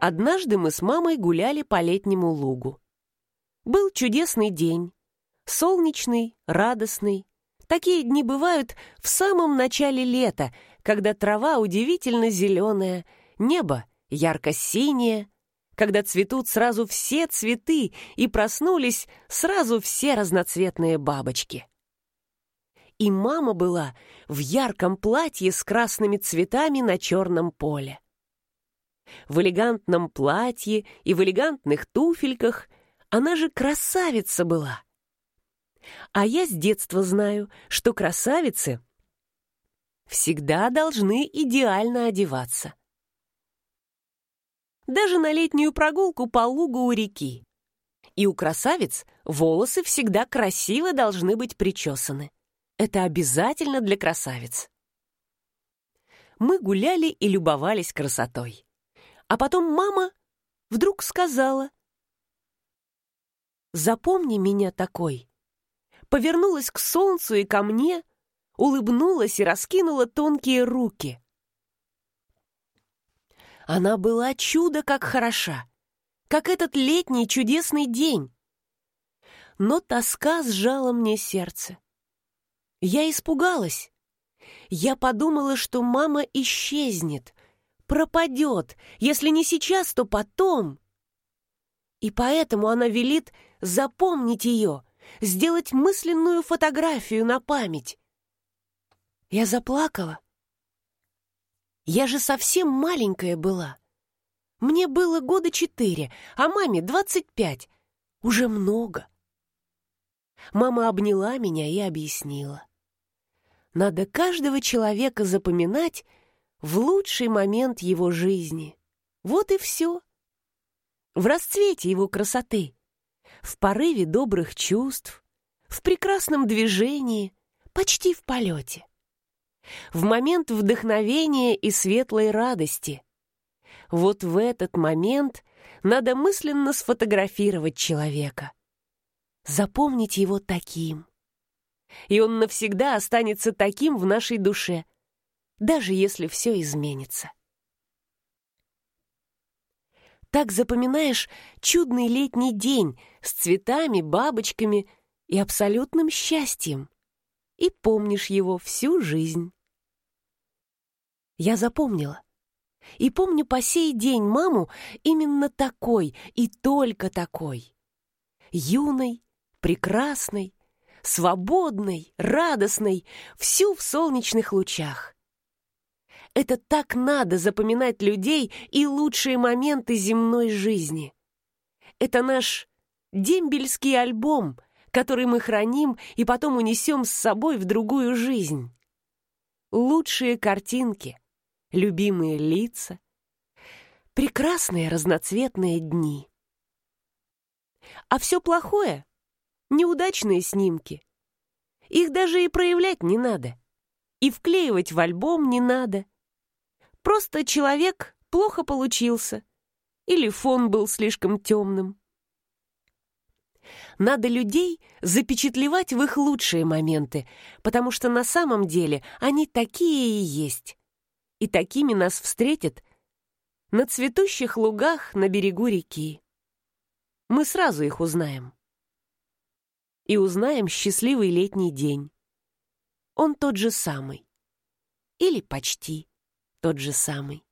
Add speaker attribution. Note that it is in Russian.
Speaker 1: Однажды мы с мамой гуляли по летнему лугу. Был чудесный день. Солнечный, радостный. Такие дни бывают в самом начале лета, когда трава удивительно зеленая, небо ярко-синее, когда цветут сразу все цветы и проснулись сразу все разноцветные бабочки. И мама была в ярком платье с красными цветами на черном поле в элегантном платье и в элегантных туфельках. Она же красавица была. А я с детства знаю, что красавицы всегда должны идеально одеваться. Даже на летнюю прогулку по лугу у реки. И у красавиц волосы всегда красиво должны быть причесаны. Это обязательно для красавиц. Мы гуляли и любовались красотой. А потом мама вдруг сказала «Запомни меня такой». Повернулась к солнцу и ко мне, улыбнулась и раскинула тонкие руки. Она была чудо как хороша, как этот летний чудесный день. Но тоска сжала мне сердце. Я испугалась. Я подумала, что мама исчезнет, пропадет, если не сейчас, то потом. И поэтому она велит запомнить ее, сделать мысленную фотографию на память. Я заплакала. Я же совсем маленькая была. Мне было года четыре, а маме двадцать пять. Уже много. Мама обняла меня и объяснила. Надо каждого человека запоминать в лучший момент его жизни. Вот и все. В расцвете его красоты, в порыве добрых чувств, в прекрасном движении, почти в полете. В момент вдохновения и светлой радости. Вот в этот момент надо мысленно сфотографировать человека. Запомнить его таким. И он навсегда останется таким в нашей душе – даже если все изменится. Так запоминаешь чудный летний день с цветами, бабочками и абсолютным счастьем, и помнишь его всю жизнь. Я запомнила. И помню по сей день маму именно такой и только такой. Юной, прекрасной, свободной, радостной, всю в солнечных лучах. Это так надо запоминать людей и лучшие моменты земной жизни. Это наш дембельский альбом, который мы храним и потом унесем с собой в другую жизнь. Лучшие картинки, любимые лица, прекрасные разноцветные дни. А все плохое — неудачные снимки. Их даже и проявлять не надо. И вклеивать в альбом не надо — Просто человек плохо получился. Или фон был слишком темным. Надо людей запечатлевать в их лучшие моменты, потому что на самом деле они такие и есть. И такими нас встретят на цветущих лугах на берегу реки. Мы сразу их узнаем. И узнаем счастливый летний день. Он тот же самый. Или почти тот же самый.